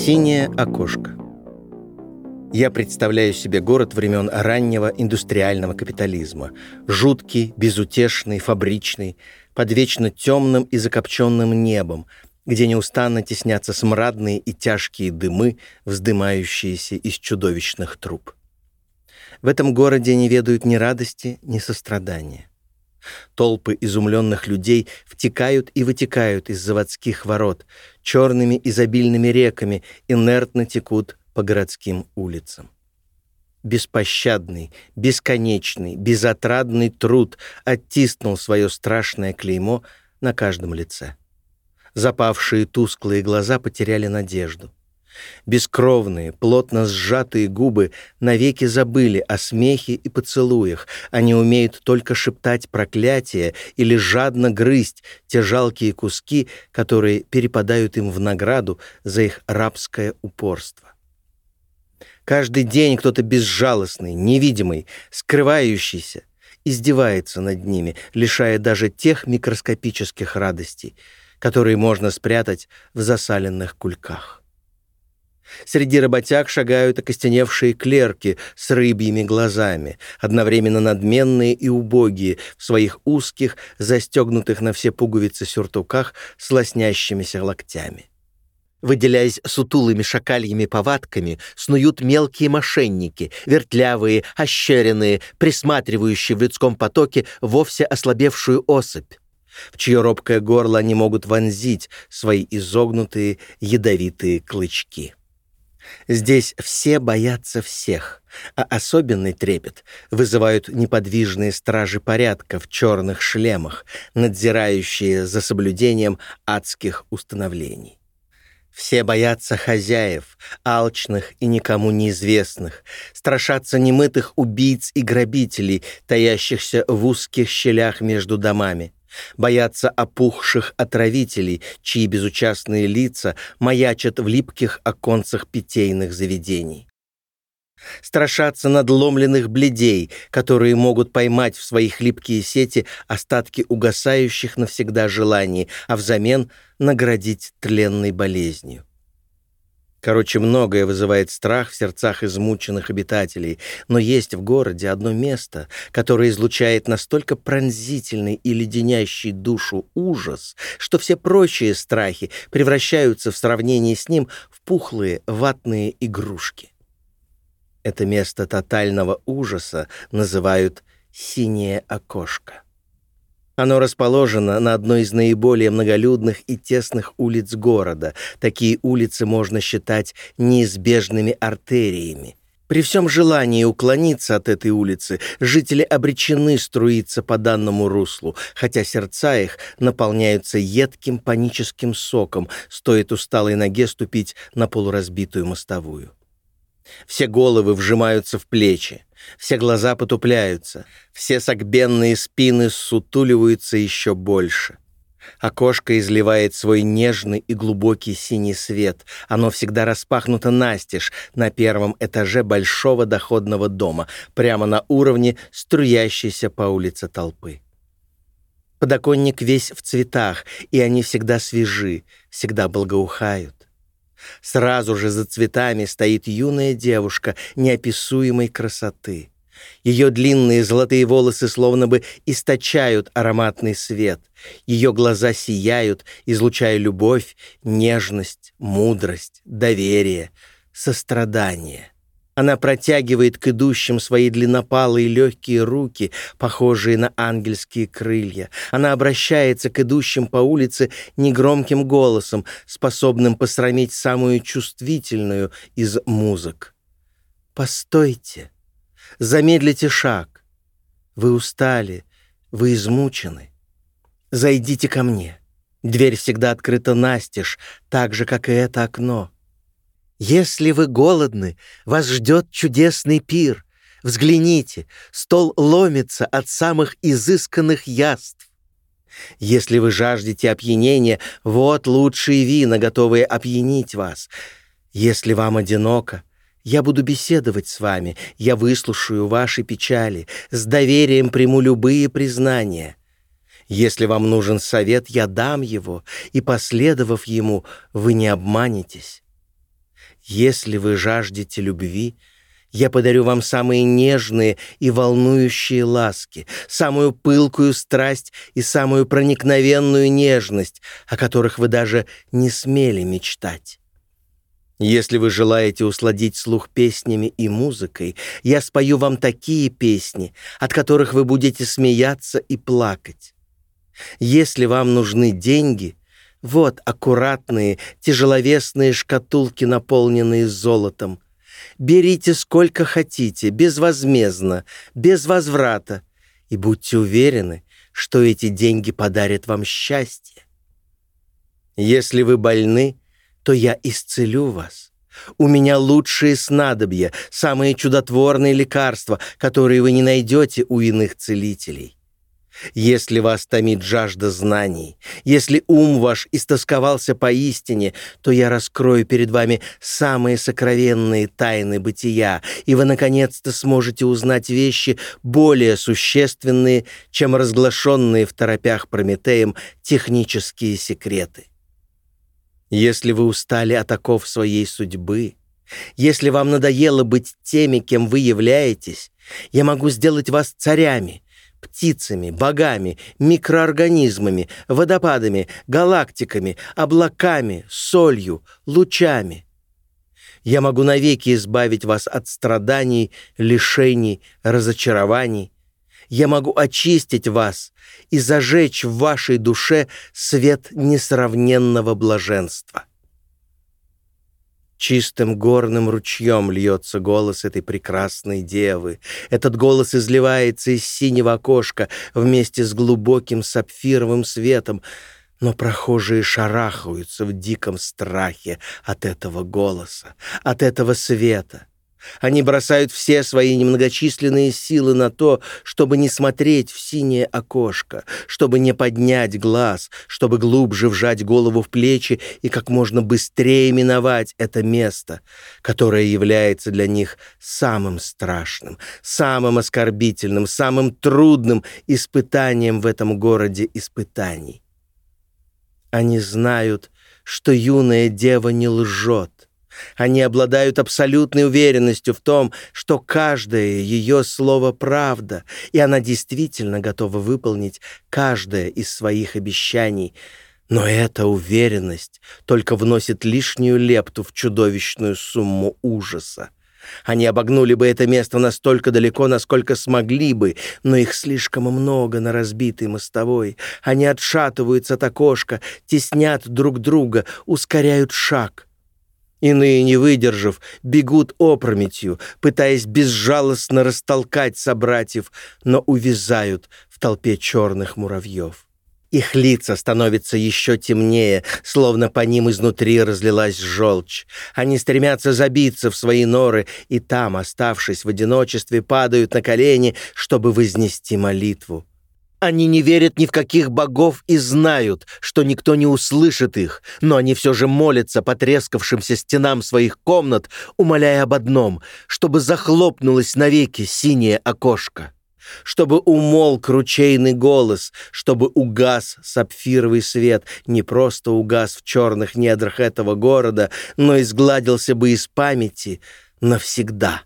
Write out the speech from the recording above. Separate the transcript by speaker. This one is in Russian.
Speaker 1: Синее окошко. Я представляю себе город времен раннего индустриального капитализма. Жуткий, безутешный, фабричный, под вечно темным и закопченным небом, где неустанно теснятся смрадные и тяжкие дымы, вздымающиеся из чудовищных труб. В этом городе не ведают ни радости, ни сострадания. Толпы изумленных людей втекают и вытекают из заводских ворот, черными изобильными реками инертно текут по городским улицам. Беспощадный, бесконечный, безотрадный труд оттиснул свое страшное клеймо на каждом лице. Запавшие тусклые глаза потеряли надежду. Бескровные, плотно сжатые губы навеки забыли о смехе и поцелуях. Они умеют только шептать проклятия или жадно грызть те жалкие куски, которые перепадают им в награду за их рабское упорство. Каждый день кто-то безжалостный, невидимый, скрывающийся, издевается над ними, лишая даже тех микроскопических радостей, которые можно спрятать в засаленных кульках. Среди работяг шагают окостеневшие клерки с рыбьими глазами, одновременно надменные и убогие в своих узких, застегнутых на все пуговицы сюртуках с лоснящимися локтями. Выделяясь сутулыми шакальями повадками, снуют мелкие мошенники, вертлявые, ощеренные, присматривающие в людском потоке вовсе ослабевшую особь, в чье робкое горло они могут вонзить свои изогнутые ядовитые клычки. Здесь все боятся всех, а особенный трепет вызывают неподвижные стражи порядка в черных шлемах, надзирающие за соблюдением адских установлений. Все боятся хозяев, алчных и никому неизвестных, страшатся немытых убийц и грабителей, таящихся в узких щелях между домами боятся опухших отравителей, чьи безучастные лица маячат в липких оконцах питейных заведений. Страшатся надломленных бледей, которые могут поймать в свои хлипкие сети остатки угасающих навсегда желаний, а взамен наградить тленной болезнью. Короче, многое вызывает страх в сердцах измученных обитателей, но есть в городе одно место, которое излучает настолько пронзительный и леденящий душу ужас, что все прочие страхи превращаются в сравнении с ним в пухлые ватные игрушки. Это место тотального ужаса называют «синее окошко». Оно расположено на одной из наиболее многолюдных и тесных улиц города. Такие улицы можно считать неизбежными артериями. При всем желании уклониться от этой улицы, жители обречены струиться по данному руслу, хотя сердца их наполняются едким паническим соком, стоит усталой ноге ступить на полуразбитую мостовую. Все головы вжимаются в плечи, все глаза потупляются, все согбенные спины сутуливаются еще больше. Окошко изливает свой нежный и глубокий синий свет. Оно всегда распахнуто настежь на первом этаже большого доходного дома, прямо на уровне струящейся по улице толпы. Подоконник весь в цветах, и они всегда свежи, всегда благоухают. Сразу же за цветами стоит юная девушка неописуемой красоты. Ее длинные золотые волосы словно бы источают ароматный свет. Ее глаза сияют, излучая любовь, нежность, мудрость, доверие, сострадание. Она протягивает к идущим свои длиннопалые легкие руки, похожие на ангельские крылья. Она обращается к идущим по улице негромким голосом, способным посрамить самую чувствительную из музык. «Постойте! Замедлите шаг! Вы устали, вы измучены. Зайдите ко мне. Дверь всегда открыта настежь, так же, как и это окно». Если вы голодны, вас ждет чудесный пир. Взгляните, стол ломится от самых изысканных яств. Если вы жаждете опьянения, вот лучшие вина, готовые опьянить вас. Если вам одиноко, я буду беседовать с вами, я выслушаю ваши печали, с доверием приму любые признания. Если вам нужен совет, я дам его, и, последовав ему, вы не обманетесь. Если вы жаждете любви, я подарю вам самые нежные и волнующие ласки, самую пылкую страсть и самую проникновенную нежность, о которых вы даже не смели мечтать. Если вы желаете усладить слух песнями и музыкой, я спою вам такие песни, от которых вы будете смеяться и плакать. Если вам нужны деньги, вот аккуратные, тяжеловесные шкатулки, наполненные золотом — Берите сколько хотите, безвозмездно, без возврата, и будьте уверены, что эти деньги подарят вам счастье. Если вы больны, то я исцелю вас. У меня лучшие снадобья, самые чудотворные лекарства, которые вы не найдете у иных целителей. Если вас томит жажда знаний, если ум ваш истосковался поистине, то я раскрою перед вами самые сокровенные тайны бытия, и вы, наконец-то, сможете узнать вещи более существенные, чем разглашенные в торопях Прометеем технические секреты. Если вы устали от оков своей судьбы, если вам надоело быть теми, кем вы являетесь, я могу сделать вас царями — птицами, богами, микроорганизмами, водопадами, галактиками, облаками, солью, лучами. Я могу навеки избавить вас от страданий, лишений, разочарований. Я могу очистить вас и зажечь в вашей душе свет несравненного блаженства. Чистым горным ручьем льется голос этой прекрасной девы. Этот голос изливается из синего окошка вместе с глубоким сапфировым светом, но прохожие шарахаются в диком страхе от этого голоса, от этого света. Они бросают все свои немногочисленные силы на то, чтобы не смотреть в синее окошко, чтобы не поднять глаз, чтобы глубже вжать голову в плечи и как можно быстрее миновать это место, которое является для них самым страшным, самым оскорбительным, самым трудным испытанием в этом городе испытаний. Они знают, что юная дева не лжет, они обладают абсолютной уверенностью в том, что каждое ее слово правда, и она действительно готова выполнить каждое из своих обещаний. Но эта уверенность только вносит лишнюю лепту в чудовищную сумму ужаса. Они обогнули бы это место настолько далеко, насколько смогли бы, но их слишком много на разбитой мостовой. Они отшатываются от окошка, теснят друг друга, ускоряют шаг — Иные, не выдержав, бегут опрометью, пытаясь безжалостно растолкать собратьев, но увязают в толпе черных муравьев. Их лица становятся еще темнее, словно по ним изнутри разлилась желчь. Они стремятся забиться в свои норы, и там, оставшись в одиночестве, падают на колени, чтобы вознести молитву. Они не верят ни в каких богов и знают, что никто не услышит их, но они все же молятся по трескавшимся стенам своих комнат, умоляя об одном, чтобы захлопнулось навеки синее окошко, чтобы умолк ручейный голос, чтобы угас сапфировый свет, не просто угас в черных недрах этого города, но изгладился бы из памяти навсегда.